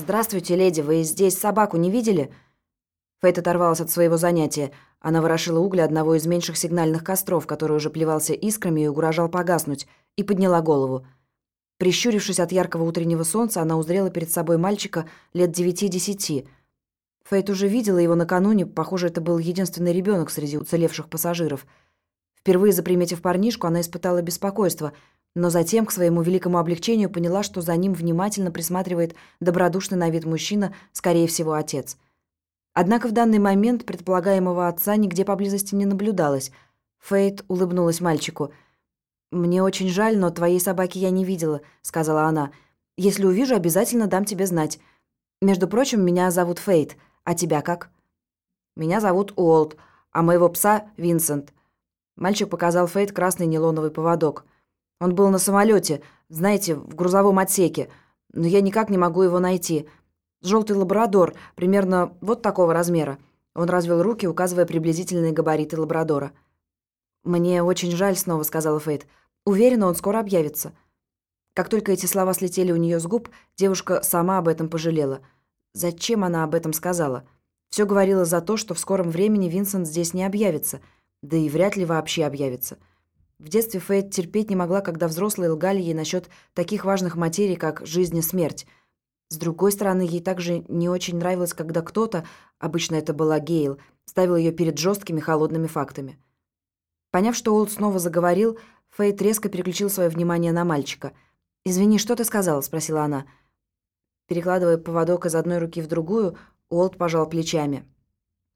«Здравствуйте, леди, вы здесь собаку не видели?» Фейт оторвалась от своего занятия. Она ворошила угли одного из меньших сигнальных костров, который уже плевался искрами и угрожал погаснуть, и подняла голову. Прищурившись от яркого утреннего солнца, она узрела перед собой мальчика лет девяти-десяти. Фейт уже видела его накануне, похоже, это был единственный ребенок среди уцелевших пассажиров. Впервые заприметив парнишку, она испытала беспокойство, но затем, к своему великому облегчению, поняла, что за ним внимательно присматривает добродушный на вид мужчина, скорее всего, отец – Однако в данный момент предполагаемого отца нигде поблизости не наблюдалось. Фейт улыбнулась мальчику. «Мне очень жаль, но твоей собаки я не видела», — сказала она. «Если увижу, обязательно дам тебе знать. Между прочим, меня зовут Фейт. А тебя как?» «Меня зовут Уолт, а моего пса — Винсент». Мальчик показал Фейт красный нейлоновый поводок. «Он был на самолете, знаете, в грузовом отсеке, но я никак не могу его найти». Желтый лабрадор, примерно вот такого размера. Он развел руки, указывая приблизительные габариты лабрадора. «Мне очень жаль», — снова сказала Фейт. «Уверена, он скоро объявится». Как только эти слова слетели у нее с губ, девушка сама об этом пожалела. Зачем она об этом сказала? Все говорило за то, что в скором времени Винсент здесь не объявится, да и вряд ли вообще объявится. В детстве Фейт терпеть не могла, когда взрослые лгали ей насчет таких важных материй, как жизнь и смерть — с другой стороны, ей также не очень нравилось, когда кто-то, обычно это была Гейл, ставил ее перед жесткими холодными фактами. Поняв, что Олд снова заговорил, Фейт резко переключил свое внимание на мальчика. «Извини, что ты сказала?» — спросила она. Перекладывая поводок из одной руки в другую, Олд пожал плечами.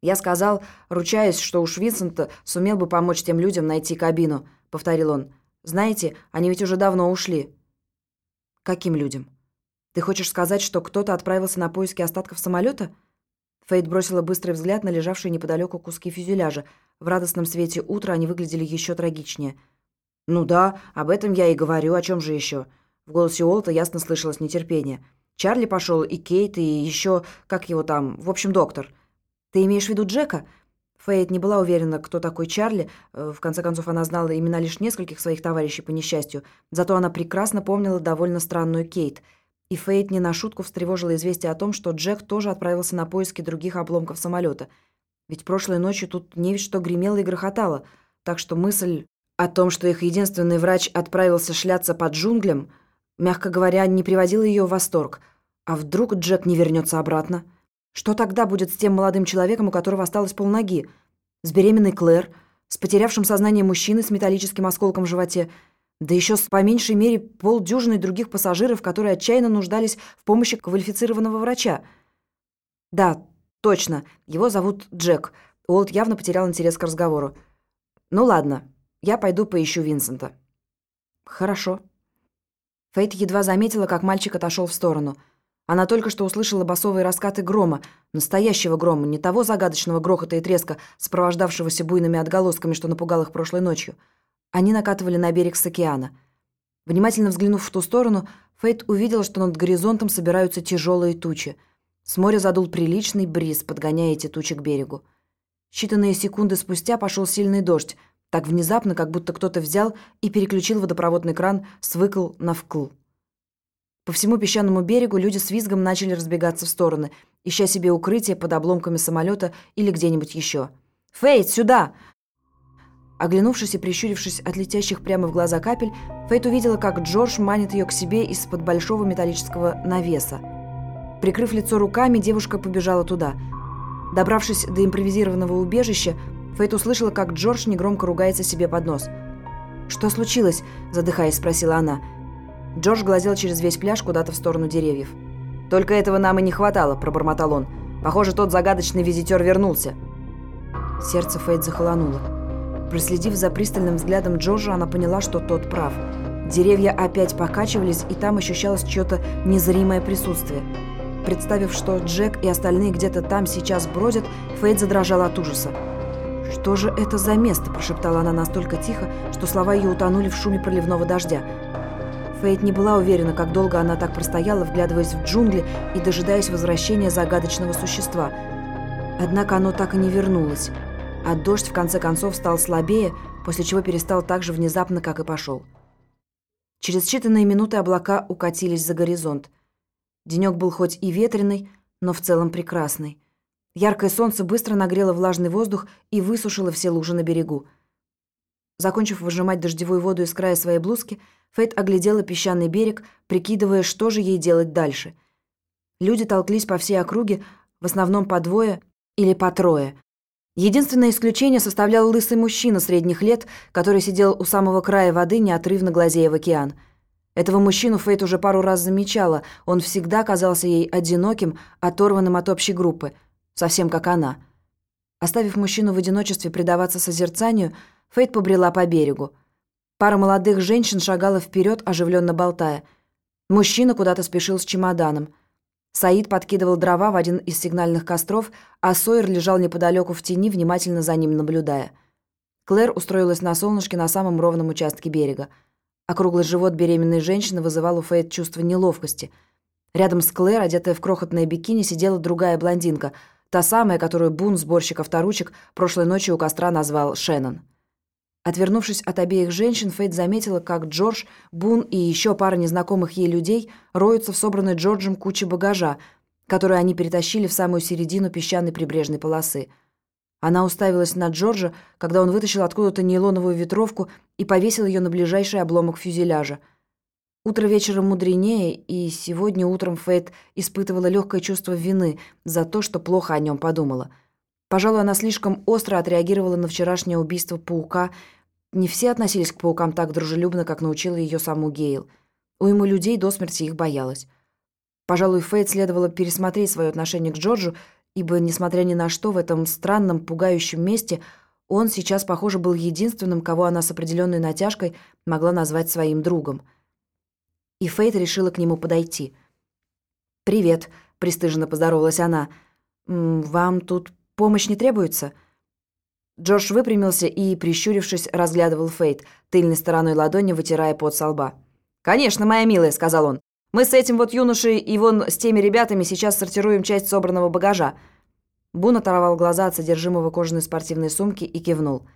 «Я сказал, ручаюсь, что уж Винсент сумел бы помочь тем людям найти кабину», — повторил он. «Знаете, они ведь уже давно ушли». «Каким людям?» Ты хочешь сказать, что кто-то отправился на поиски остатков самолета? Фейд бросила быстрый взгляд на лежавшие неподалеку куски фюзеляжа. В радостном свете утра они выглядели еще трагичнее. «Ну да, об этом я и говорю, о чем же еще?» В голосе Уолта ясно слышалось нетерпение. «Чарли пошел, и Кейт, и еще, как его там, в общем, доктор». «Ты имеешь в виду Джека?» Фейт не была уверена, кто такой Чарли. Э, в конце концов, она знала имена лишь нескольких своих товарищей по несчастью. Зато она прекрасно помнила довольно странную Кейт — и Фейт не на шутку встревожила известие о том, что Джек тоже отправился на поиски других обломков самолета. Ведь прошлой ночью тут не ведь что гремело и грохотало, так что мысль о том, что их единственный врач отправился шляться под джунглям, мягко говоря, не приводила ее в восторг. А вдруг Джек не вернется обратно? Что тогда будет с тем молодым человеком, у которого осталось полноги? С беременной Клэр? С потерявшим сознание мужчины с металлическим осколком в животе – да еще с по меньшей мере полдюжины других пассажиров, которые отчаянно нуждались в помощи квалифицированного врача. Да, точно, его зовут Джек. Уолт явно потерял интерес к разговору. Ну ладно, я пойду поищу Винсента. Хорошо. Фейт едва заметила, как мальчик отошел в сторону. Она только что услышала басовые раскаты грома, настоящего грома, не того загадочного грохота и треска, сопровождавшегося буйными отголосками, что напугал их прошлой ночью. Они накатывали на берег с океана. Внимательно взглянув в ту сторону, Фейт увидел, что над горизонтом собираются тяжелые тучи. С моря задул приличный бриз, подгоняя эти тучи к берегу. Считанные секунды спустя пошел сильный дождь, так внезапно, как будто кто-то взял и переключил водопроводный кран с выкл на вкл. По всему песчаному берегу люди с визгом начали разбегаться в стороны, ища себе укрытие под обломками самолета или где-нибудь еще. «Фейт, сюда!» Оглянувшись и прищурившись от летящих прямо в глаза капель, Фейт увидела, как Джордж манит ее к себе из-под большого металлического навеса. Прикрыв лицо руками, девушка побежала туда. Добравшись до импровизированного убежища, Фейт услышала, как Джордж негромко ругается себе под нос. «Что случилось?» – задыхаясь, спросила она. Джордж глазел через весь пляж куда-то в сторону деревьев. «Только этого нам и не хватало», – пробормотал он. «Похоже, тот загадочный визитер вернулся». Сердце Фейт захолонуло. Проследив за пристальным взглядом Джорджа, она поняла, что тот прав. Деревья опять покачивались, и там ощущалось чье-то незримое присутствие. Представив, что Джек и остальные где-то там сейчас бродят, Фейт задрожала от ужаса. «Что же это за место?» – прошептала она настолько тихо, что слова ее утонули в шуме проливного дождя. Фейт не была уверена, как долго она так простояла, вглядываясь в джунгли и дожидаясь возвращения загадочного существа. Однако оно так и не вернулось а дождь в конце концов стал слабее, после чего перестал так же внезапно, как и пошел. Через считанные минуты облака укатились за горизонт. Денек был хоть и ветреный, но в целом прекрасный. Яркое солнце быстро нагрело влажный воздух и высушило все лужи на берегу. Закончив выжимать дождевую воду из края своей блузки, Фейт оглядела песчаный берег, прикидывая, что же ей делать дальше. Люди толклись по всей округе, в основном по двое или по трое. Единственное исключение составлял лысый мужчина средних лет, который сидел у самого края воды, неотрывно глазея в океан. Этого мужчину Фейт уже пару раз замечала, он всегда казался ей одиноким, оторванным от общей группы, совсем как она. Оставив мужчину в одиночестве предаваться созерцанию, Фейт побрела по берегу. Пара молодых женщин шагала вперед, оживленно болтая. Мужчина куда-то спешил с чемоданом. Саид подкидывал дрова в один из сигнальных костров, а Сойер лежал неподалеку в тени, внимательно за ним наблюдая. Клэр устроилась на солнышке на самом ровном участке берега. Округлый живот беременной женщины вызывал у Фейт чувство неловкости. Рядом с Клэр, одетая в крохотное бикини, сидела другая блондинка, та самая, которую Бун, сборщик авторучек, прошлой ночью у костра назвал Шеннон. Отвернувшись от обеих женщин, Фейт заметила, как Джордж, Бун и еще пара незнакомых ей людей роются в собранной Джорджем куче багажа, которую они перетащили в самую середину песчаной прибрежной полосы. Она уставилась на Джорджа, когда он вытащил откуда-то нейлоновую ветровку и повесил ее на ближайший обломок фюзеляжа. Утро вечером мудренее, и сегодня утром Фейт испытывала легкое чувство вины за то, что плохо о нем подумала. Пожалуй, она слишком остро отреагировала на вчерашнее убийство паука – не все относились к паукам так дружелюбно, как научила ее саму Гейл. Уйма людей до смерти их боялась. Пожалуй, Фейт следовало пересмотреть свое отношение к Джорджу, ибо, несмотря ни на что, в этом странном, пугающем месте он сейчас, похоже, был единственным, кого она с определенной натяжкой могла назвать своим другом. И Фейт решила к нему подойти. «Привет», — пристыженно поздоровалась она. «Вам тут помощь не требуется?» Джордж выпрямился и, прищурившись, разглядывал Фейт, тыльной стороной ладони вытирая пот со лба. «Конечно, моя милая», — сказал он. «Мы с этим вот юношей и вон с теми ребятами сейчас сортируем часть собранного багажа». Бун оторвал глаза от содержимого кожаной спортивной сумки и кивнул.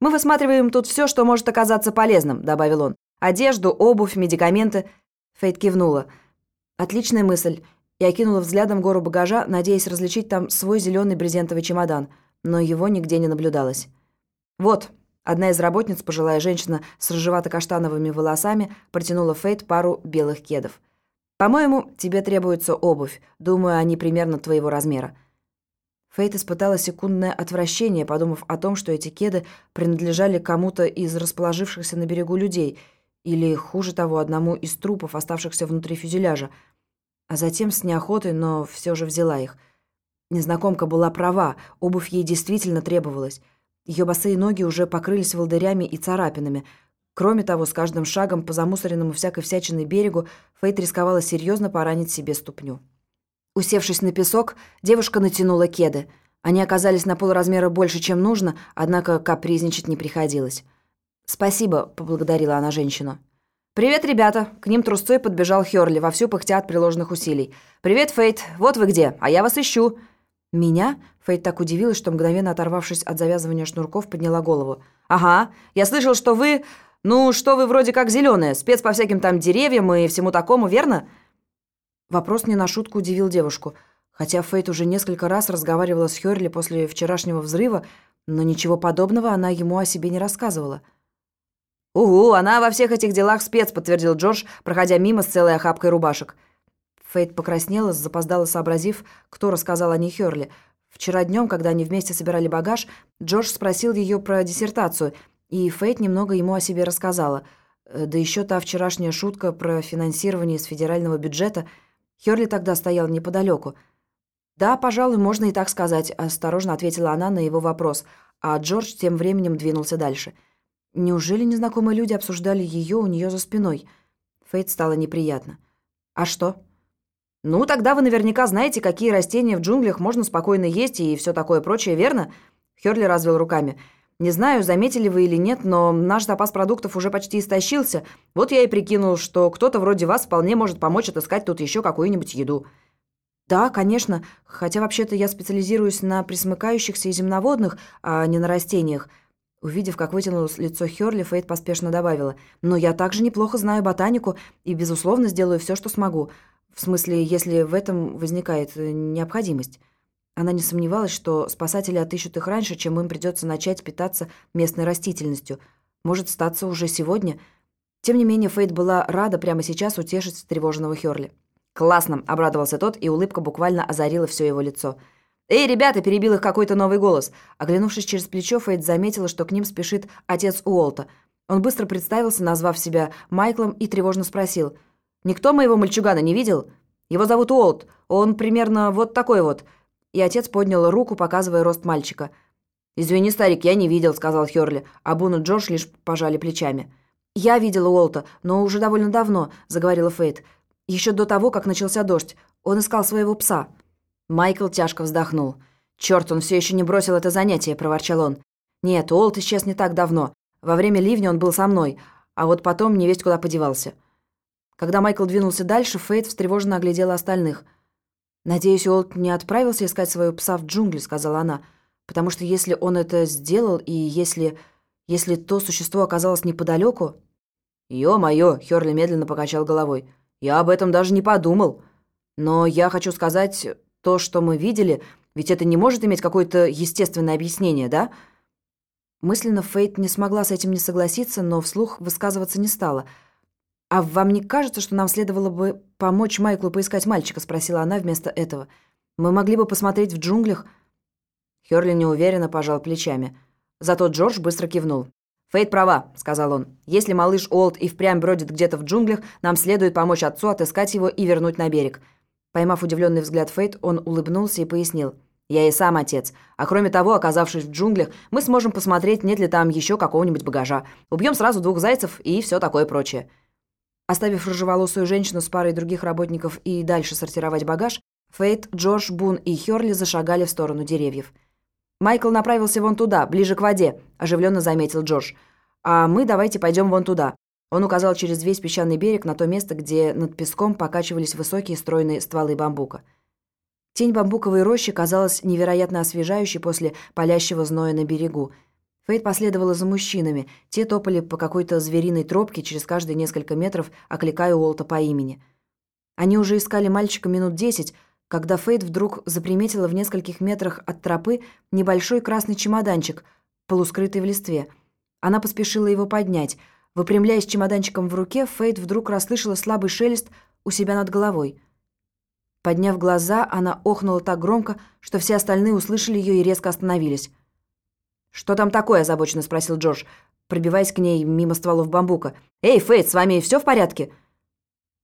«Мы высматриваем тут все, что может оказаться полезным», — добавил он. «Одежду, обувь, медикаменты». Фейт кивнула. «Отличная мысль». И окинула взглядом гору багажа, надеясь различить там свой зеленый брезентовый чемодан — но его нигде не наблюдалось. «Вот», одна из работниц, пожилая женщина с рыжевато-каштановыми волосами, протянула Фейт пару белых кедов. «По-моему, тебе требуется обувь. Думаю, они примерно твоего размера». Фейт испытала секундное отвращение, подумав о том, что эти кеды принадлежали кому-то из расположившихся на берегу людей, или, хуже того, одному из трупов, оставшихся внутри фюзеляжа. А затем с неохотой, но все же взяла их – Незнакомка была права, обувь ей действительно требовалась. Ее босые ноги уже покрылись волдырями и царапинами. Кроме того, с каждым шагом по замусоренному всякой всячиной берегу Фейт рисковала серьезно поранить себе ступню. Усевшись на песок, девушка натянула кеды. Они оказались на полразмера больше, чем нужно, однако капризничать не приходилось. «Спасибо», — поблагодарила она женщину. «Привет, ребята!» К ним трусцой подбежал Хёрли, вовсю пыхтя от приложенных усилий. «Привет, Фейт! Вот вы где! А я вас ищу!» «Меня?» Фейт так удивилась, что, мгновенно оторвавшись от завязывания шнурков, подняла голову. «Ага, я слышал, что вы... Ну, что вы вроде как зеленая, спец по всяким там деревьям и всему такому, верно?» Вопрос не на шутку удивил девушку. Хотя Фейт уже несколько раз разговаривала с Хёрли после вчерашнего взрыва, но ничего подобного она ему о себе не рассказывала. «Угу, она во всех этих делах спец», — подтвердил Джордж, проходя мимо с целой охапкой рубашек. Фейт покраснела, запоздала сообразив, кто рассказал о ней Хёрли. Вчера днем, когда они вместе собирали багаж, Джордж спросил ее про диссертацию, и Фейт немного ему о себе рассказала. Э, да еще та вчерашняя шутка про финансирование из федерального бюджета. Хёрли тогда стоял неподалеку. «Да, пожалуй, можно и так сказать», — осторожно ответила она на его вопрос, а Джордж тем временем двинулся дальше. Неужели незнакомые люди обсуждали ее у нее за спиной? Фейт стало неприятно. «А что?» «Ну, тогда вы наверняка знаете, какие растения в джунглях можно спокойно есть и все такое прочее, верно?» Хёрли развел руками. «Не знаю, заметили вы или нет, но наш запас продуктов уже почти истощился. Вот я и прикинул, что кто-то вроде вас вполне может помочь отыскать тут еще какую-нибудь еду». «Да, конечно. Хотя вообще-то я специализируюсь на присмыкающихся и земноводных, а не на растениях». Увидев, как вытянулось лицо Хёрли, Фейт поспешно добавила. «Но я также неплохо знаю ботанику и, безусловно, сделаю все, что смогу. В смысле, если в этом возникает э, необходимость. Она не сомневалась, что спасатели отыщут их раньше, чем им придется начать питаться местной растительностью. Может, статься уже сегодня. Тем не менее, Фейт была рада прямо сейчас утешить встревоженного Хёрли. «Классно!» — обрадовался тот, и улыбка буквально озарила все его лицо. «Эй, ребята!» — перебил их какой-то новый голос. Оглянувшись через плечо, Фейт заметила, что к ним спешит отец Уолта. Он быстро представился, назвав себя Майклом, и тревожно спросил. «Никто моего мальчугана не видел? Его зовут Уолт. Он примерно вот такой вот». И отец поднял руку, показывая рост мальчика. «Извини, старик, я не видел», — сказал Хёрли, а Бун и Джордж лишь пожали плечами. «Я видела Уолта, но уже довольно давно», — заговорила Фейт. «Еще до того, как начался дождь. Он искал своего пса». Майкл тяжко вздохнул. «Черт, он все еще не бросил это занятие», — проворчал он. «Нет, Уолт исчез не так давно. Во время ливня он был со мной, а вот потом не весть куда подевался». Когда Майкл двинулся дальше, Фейт встревоженно оглядела остальных. «Надеюсь, Уолт не отправился искать своего пса в джунгли», — сказала она. «Потому что если он это сделал, и если... если то существо оказалось неподалеку...» «Ё-моё!» — Хёрли медленно покачал головой. «Я об этом даже не подумал. Но я хочу сказать, то, что мы видели, ведь это не может иметь какое-то естественное объяснение, да?» Мысленно Фейт не смогла с этим не согласиться, но вслух высказываться не стала — «А вам не кажется, что нам следовало бы помочь Майклу поискать мальчика?» — спросила она вместо этого. «Мы могли бы посмотреть в джунглях?» Хёрли неуверенно пожал плечами. Зато Джордж быстро кивнул. «Фейт права», — сказал он. «Если малыш Олд и впрямь бродит где-то в джунглях, нам следует помочь отцу отыскать его и вернуть на берег». Поймав удивленный взгляд Фейт, он улыбнулся и пояснил. «Я и сам отец. А кроме того, оказавшись в джунглях, мы сможем посмотреть, нет ли там еще какого-нибудь багажа. Убьем сразу двух зайцев и все такое прочее». Оставив рыжеволосую женщину с парой других работников и дальше сортировать багаж, Фейт, Джордж, Бун и Хёрли зашагали в сторону деревьев. «Майкл направился вон туда, ближе к воде», – оживленно заметил Джордж. «А мы давайте пойдем вон туда». Он указал через весь песчаный берег на то место, где над песком покачивались высокие стройные стволы бамбука. Тень бамбуковой рощи казалась невероятно освежающей после палящего зноя на берегу – Фейт последовала за мужчинами. Те топали по какой-то звериной тропке через каждые несколько метров, окликая Уолта по имени. Они уже искали мальчика минут десять, когда Фейт вдруг заприметила в нескольких метрах от тропы небольшой красный чемоданчик, полускрытый в листве. Она поспешила его поднять. Выпрямляясь чемоданчиком в руке, Фейт вдруг расслышала слабый шелест у себя над головой. Подняв глаза, она охнула так громко, что все остальные услышали ее и резко остановились. «Что там такое?» – озабоченно спросил Джордж, пробиваясь к ней мимо стволов бамбука. «Эй, Фейт, с вами все в порядке?»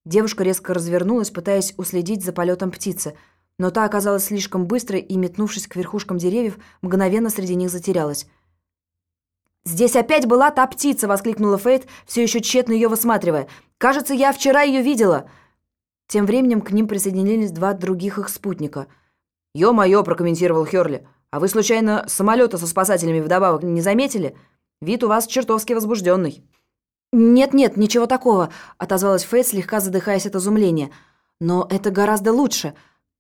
Девушка резко развернулась, пытаясь уследить за полетом птицы, но та оказалась слишком быстрой и, метнувшись к верхушкам деревьев, мгновенно среди них затерялась. «Здесь опять была та птица!» – воскликнула Фейт, все еще тщетно ее высматривая. «Кажется, я вчера ее видела!» Тем временем к ним присоединились два других их спутника. «Ё-моё!» – прокомментировал Хёрли. А вы, случайно, самолета со спасателями вдобавок не заметили? Вид у вас чертовски возбужденный. «Нет-нет, ничего такого», — отозвалась Фейт, слегка задыхаясь от изумления. «Но это гораздо лучше.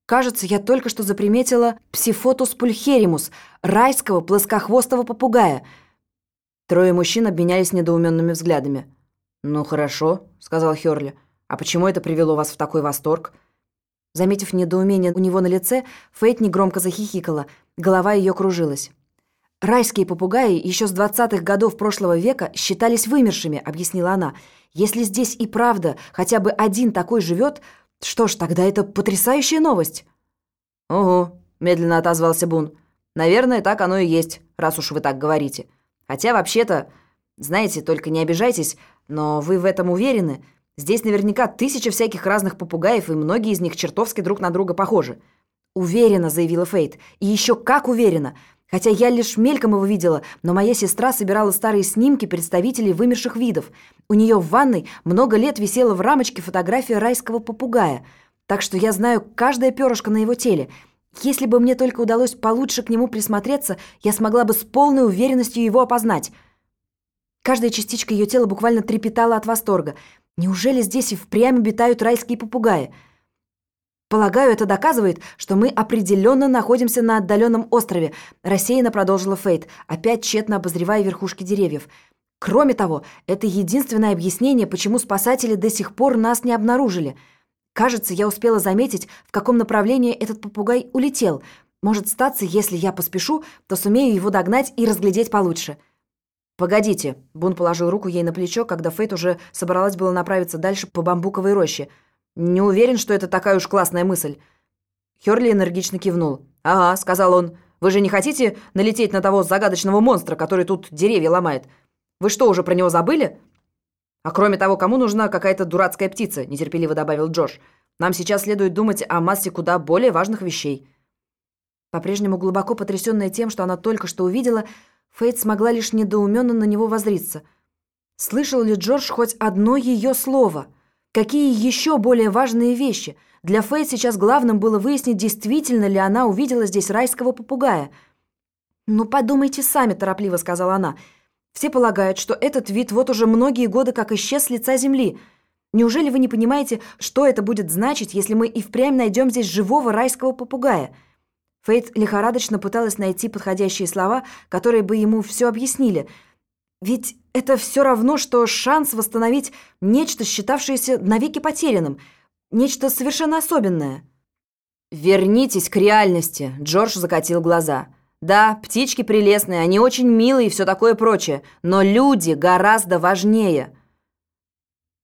Кажется, я только что заприметила псифотус пульхеримус, райского плоскохвостого попугая». Трое мужчин обменялись недоуменными взглядами. «Ну хорошо», — сказал Хёрли. «А почему это привело вас в такой восторг?» Заметив недоумение у него на лице, Фейт негромко захихикала. Голова ее кружилась. «Райские попугаи еще с двадцатых годов прошлого века считались вымершими», — объяснила она. «Если здесь и правда хотя бы один такой живет, что ж, тогда это потрясающая новость». «Угу», — медленно отозвался Бун. «Наверное, так оно и есть, раз уж вы так говорите. Хотя, вообще-то, знаете, только не обижайтесь, но вы в этом уверены?» Здесь наверняка тысяча всяких разных попугаев, и многие из них чертовски друг на друга похожи. «Уверена», — заявила Фейт. «И еще как уверена. Хотя я лишь мельком его видела, но моя сестра собирала старые снимки представителей вымерших видов. У нее в ванной много лет висела в рамочке фотография райского попугая. Так что я знаю каждое перышко на его теле. Если бы мне только удалось получше к нему присмотреться, я смогла бы с полной уверенностью его опознать». Каждая частичка ее тела буквально трепетала от восторга — Неужели здесь и впрямь обитают райские попугаи? Полагаю, это доказывает, что мы определенно находимся на отдаленном острове, рассеянно продолжила Фейт, опять тщетно обозревая верхушки деревьев. Кроме того, это единственное объяснение, почему спасатели до сих пор нас не обнаружили. Кажется, я успела заметить, в каком направлении этот попугай улетел. Может статься, если я поспешу, то сумею его догнать и разглядеть получше. «Погодите», — Бун положил руку ей на плечо, когда Фейт уже собралась было направиться дальше по бамбуковой роще. «Не уверен, что это такая уж классная мысль». Хёрли энергично кивнул. «Ага», — сказал он, — «вы же не хотите налететь на того загадочного монстра, который тут деревья ломает? Вы что, уже про него забыли?» «А кроме того, кому нужна какая-то дурацкая птица?» – нетерпеливо добавил Джош. «Нам сейчас следует думать о массе куда более важных вещей». По-прежнему глубоко потрясённая тем, что она только что увидела, Фейт смогла лишь недоуменно на него воззриться. Слышал ли Джордж хоть одно её слово? Какие ещё более важные вещи? Для Фейт сейчас главным было выяснить, действительно ли она увидела здесь райского попугая. «Ну, подумайте сами», – торопливо сказала она – все полагают, что этот вид вот уже многие годы как исчез с лица Земли. Неужели вы не понимаете, что это будет значить, если мы и впрямь найдем здесь живого райского попугая?» Фейт лихорадочно пыталась найти подходящие слова, которые бы ему все объяснили. Ведь это все равно, что шанс восстановить нечто, считавшееся навеки потерянным, нечто совершенно особенное. «Вернитесь к реальности», — Джордж закатил глаза. Да, птички прелестные, они очень милые и все такое прочее, но люди гораздо важнее.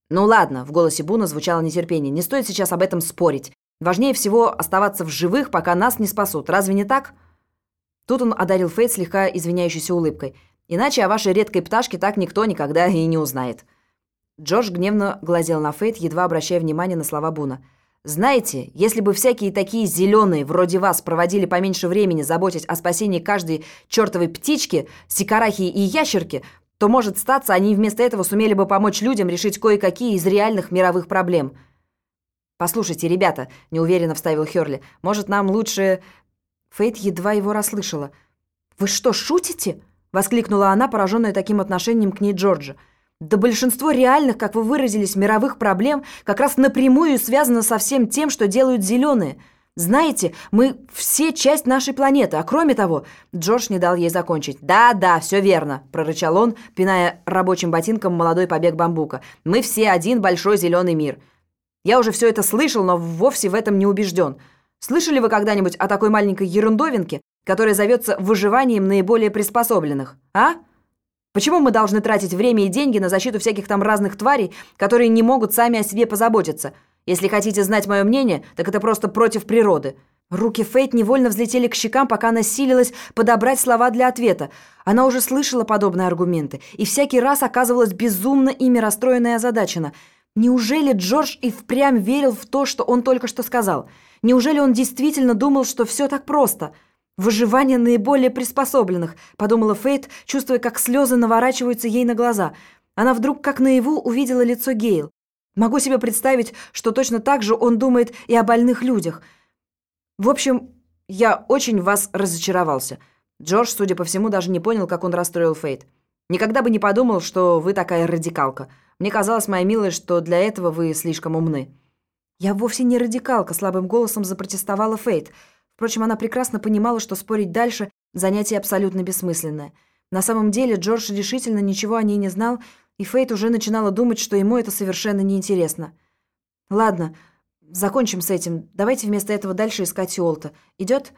Ну ладно, в голосе Буна звучало нетерпение, не стоит сейчас об этом спорить. Важнее всего оставаться в живых, пока нас не спасут, разве не так? Тут он одарил Фейт слегка извиняющейся улыбкой. Иначе о вашей редкой пташке так никто никогда и не узнает. Джордж гневно глазел на Фейт, едва обращая внимание на слова Буна. Знаете, если бы всякие такие зеленые, вроде вас, проводили поменьше времени заботясь о спасении каждой чертовой птички, сикарахи и ящерки, то, может, статься, они вместо этого сумели бы помочь людям решить кое-какие из реальных мировых проблем. «Послушайте, ребята», — неуверенно вставил Хёрли, «может, нам лучше...» Фейт едва его расслышала. «Вы что, шутите?» — воскликнула она, пораженная таким отношением к ней Джорджа. Да большинство реальных, как вы выразились, мировых проблем как раз напрямую связано со всем тем, что делают зеленые. Знаете, мы все часть нашей планеты, а кроме того...» Джордж не дал ей закончить. «Да-да, все верно», — прорычал он, пиная рабочим ботинком молодой побег бамбука. «Мы все один большой зеленый мир. Я уже все это слышал, но вовсе в этом не убежден. Слышали вы когда-нибудь о такой маленькой ерундовинке, которая зовется выживанием наиболее приспособленных, а?» Почему мы должны тратить время и деньги на защиту всяких там разных тварей, которые не могут сами о себе позаботиться? Если хотите знать мое мнение, так это просто против природы». Руки Фейт невольно взлетели к щекам, пока она силилась подобрать слова для ответа. Она уже слышала подобные аргументы и всякий раз оказывалась безумно ими расстроена и озадачена. Неужели Джордж и впрямь верил в то, что он только что сказал? Неужели он действительно думал, что все так просто – «Выживание наиболее приспособленных», — подумала Фейт, чувствуя, как слезы наворачиваются ей на глаза. Она вдруг, как наяву, увидела лицо Гейл. Могу себе представить, что точно так же он думает и о больных людях. В общем, я очень вас разочаровался. Джордж, судя по всему, даже не понял, как он расстроил Фейт. Никогда бы не подумал, что вы такая радикалка. Мне казалось, моя милая, что для этого вы слишком умны. Я вовсе не радикалка, слабым голосом запротестовала Фейт. Впрочем, она прекрасно понимала, что спорить дальше – занятие абсолютно бессмысленное. На самом деле Джордж решительно ничего о ней не знал, и Фейт уже начинала думать, что ему это совершенно неинтересно. «Ладно, закончим с этим. Давайте вместо этого дальше искать Уолта. Идет?»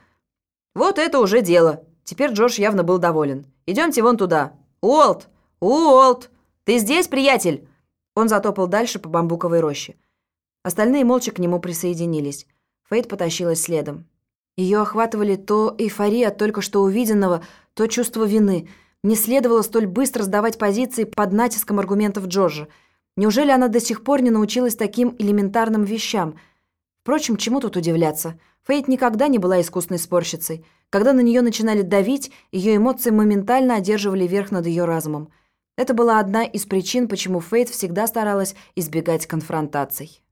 «Вот это уже дело!» Теперь Джордж явно был доволен. «Идемте вон туда. Уолт! Уолт! Ты здесь, приятель?» Он затопал дальше по бамбуковой роще. Остальные молча к нему присоединились. Фейт потащилась следом. Ее охватывали то эйфория от только что увиденного, то чувство вины. Не следовало столь быстро сдавать позиции под натиском аргументов Джорджа. Неужели она до сих пор не научилась таким элементарным вещам? Впрочем, чему тут удивляться? Фейт никогда не была искусной спорщицей. Когда на нее начинали давить, ее эмоции моментально одерживали верх над ее разумом. Это была одна из причин, почему Фейт всегда старалась избегать конфронтаций.